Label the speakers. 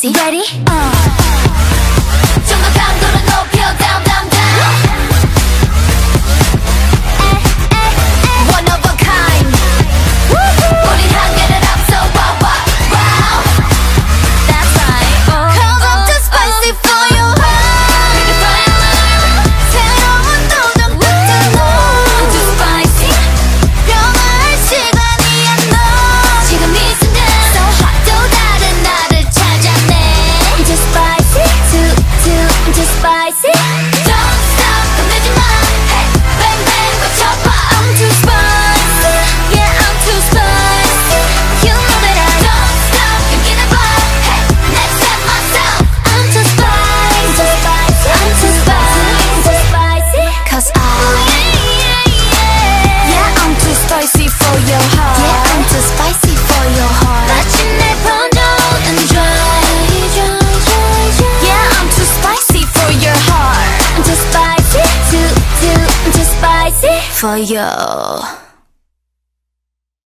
Speaker 1: spicy. Ready? Spicy. For you.